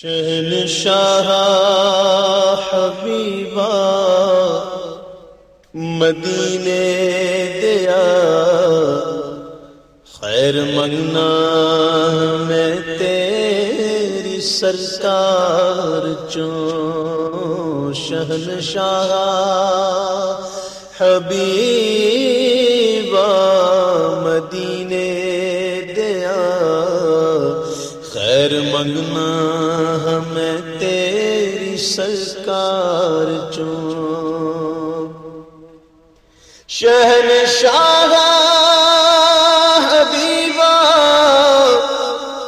شہن شاہ حبیبا مدینے دیا۔ خیر منگنا میں تیری سرکار چون شہن شاہ حبیبا مدینے سرکار چون۔ شہن شاہ حبیبا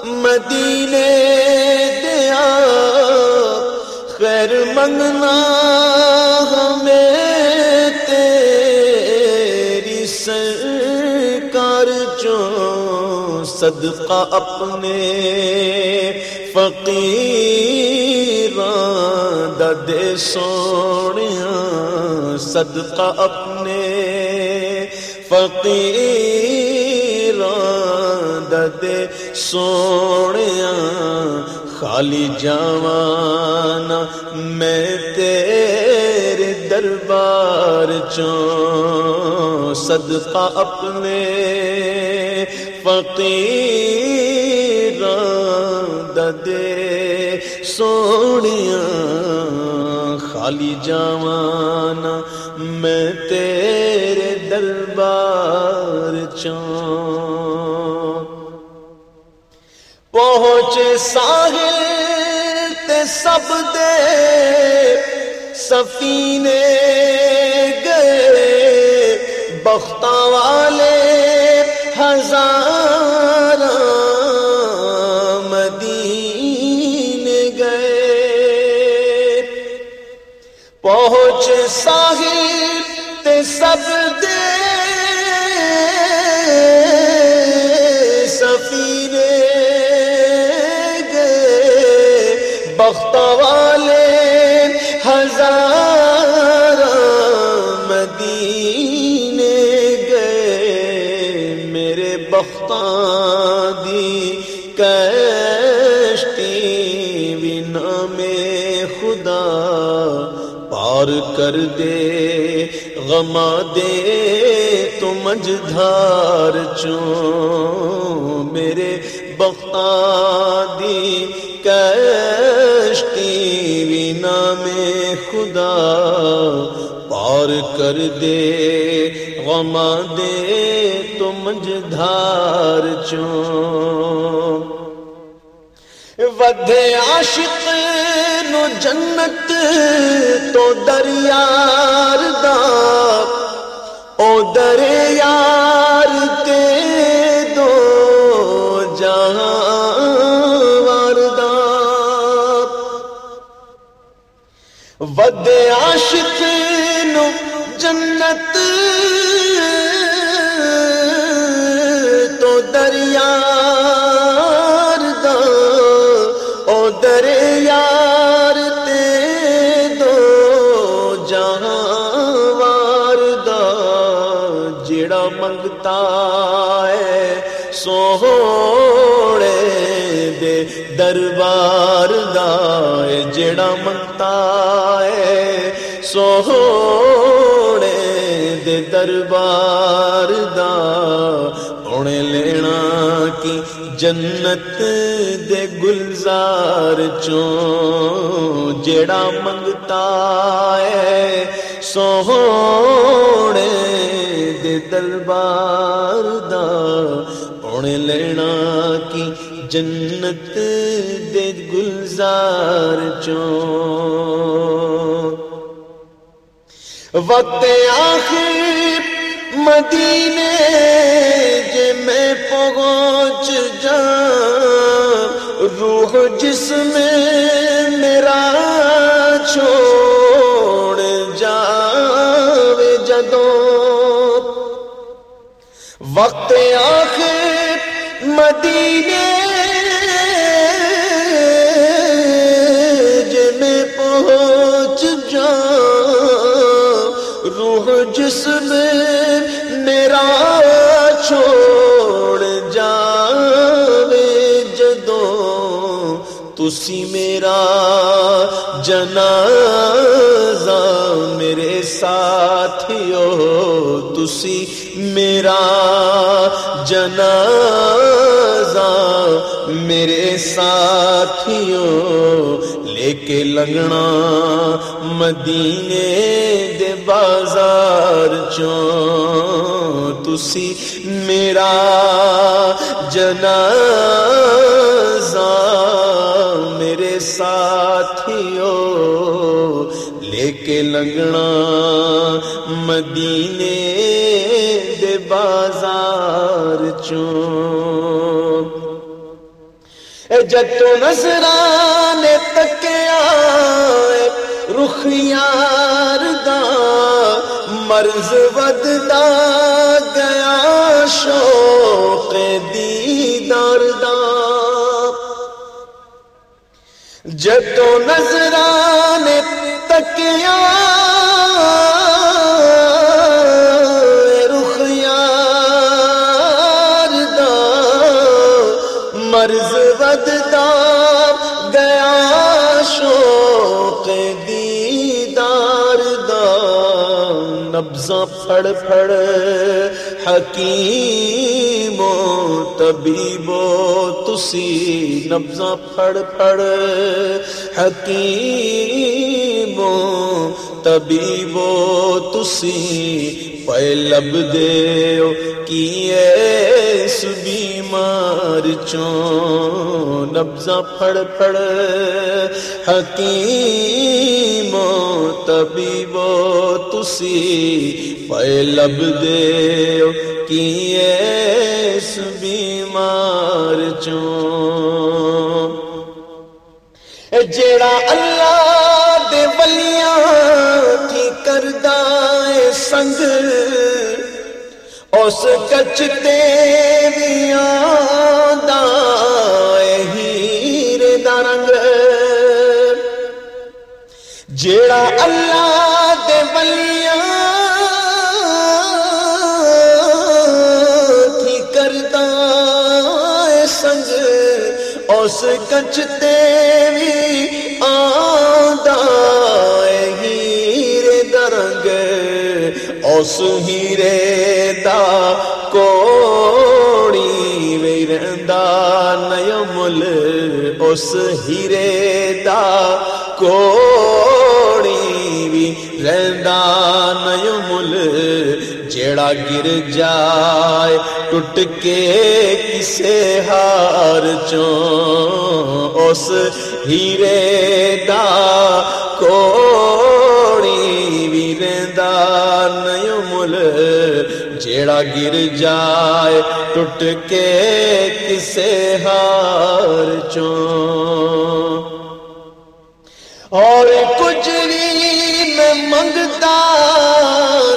مدینے دیا۔ خیر منگنا ہمیں تیری سرکار چون۔ صدقہ اپنے فقیر فقیران ددے سوڑیاں صدقہ اپنے فقیران ددے سوڑیاں خالی جوانا میں تیرے دربار چوں صدقہ اپنے فقیران ددے سوڑیاں خالی جوانا میں تیرے دربار چوں پہنچے ساحل تے سب دے سفینے گئے بختاں والے ہزار بخت والے ہزار مدینے گئے میرے بختان دی کشتی بنا میں خدا پار کر دے غما دے تو مجھدھار چوں میرے بختان دی کشتی بنا میں خدا پار کر دے غما دے تو مجھدھار چوں ودے عاشق نو جنت تو دریار دا او دریار تے دو جہاں ودے عاشق نو جنت تو دریار دا، او دریار تے دو جہاں واردا جڑا منگتا ہے سوڑے دے دربار دا جڑا منگتا سوڑے دے دربار دا اونے لینا کی جنت دے گلزار چوں جڑا منگتا ہے سوڑے دے دربار دا اونے لینا کی جنت دے گلزار چوں وقت آخر مدینے جے میں پہنچ جا روح جس میں میرا چھوڑ جاوے جدو وقت آخر مدینے روح جس میں میرا چھوڑ جاوے جدوں تسی میرا جنازہ میرے ساتھیو، تسی میرا جنازہ میرے ساتھیو، لے کے لگنا مدینے دے چوں تسی میرا جنازہ میرے ساتھیو لے کے لگنا مدینے دے بازار چوں۔ جتو نظران تکیا عرض ودتا گیا شوق دیدار دا۔ جب تو نظران تکیا پھڑ پھڑ حکیمو طبیبو تسی نبزہ پھڑ پھڑ حکیمو طبیبو تسی پے لب دیو کی ایس بیمار چوں نبزاں پھڑ پھڑ حکیمو طبیبو تسی پے لب دیو کی ایس بیمار چوں جیڑا اللہ سنگ اس کچتے ہیر دا رنگ جیڑا اللہ دے ولیاں کی کردہ سنگ اس کچتے اس ہیرے دا کوڑی ویرندا نیا مل اس ہیرے دا کوڑی وی رہندا نیا جیڑا گر جائے ٹوٹ کے کسے ہار چوں اس ہیرے دا گر جائے ٹوٹ کے کسے ہار چوں اور کچھ بھی میں منگتا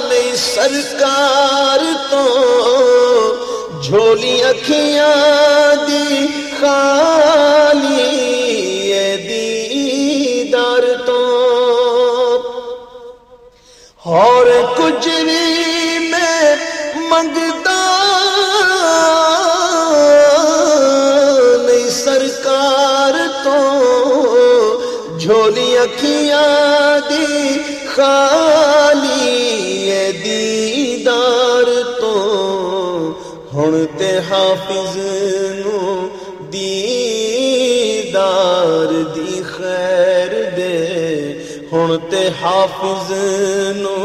نہیں سرکار تو۔ جھولی اکھیاں دی خالی خالی دیدار تو۔ ہن تے حافظ نو دیدار دی خیر دے۔ ہن تے حافظ نو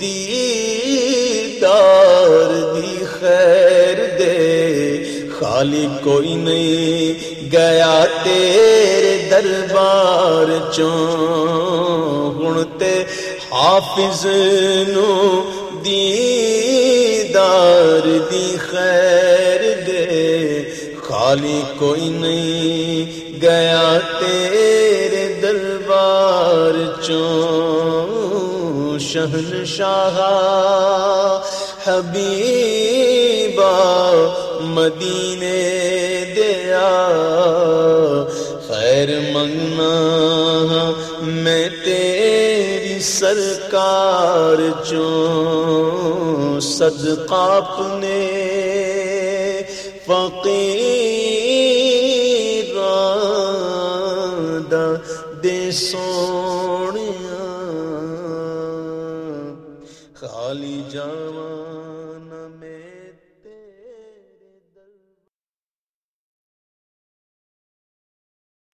دیدار دی خیر دے۔ خالی کوئی نہیں گیا تیرے دربار چوں تے حافظ نو دیدار دی خیر دے۔ خالی کوئی نہیں گیا تیرے دربار چوں شہن شاہ حبیبا مدینے دیا۔ خیر منگنا سرکار چوں صدقہ اپنے فقیر دا دے سو